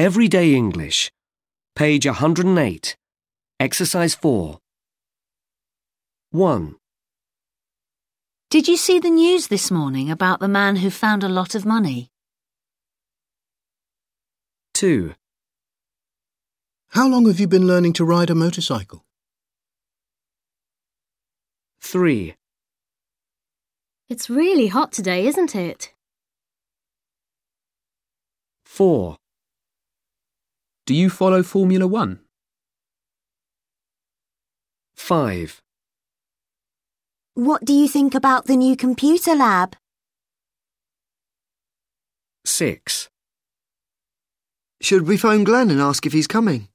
Everyday English. Page 108. Exercise 4. 1, Did you see the news this morning about the man who found a lot of money? 2, How long have you been learning to ride a motorcycle? 3, It's really hot today, isn't it? 4, Do you follow Formula One? 5, What do you think about the new computer lab? 6, Should we phone Glenn and ask if he's coming?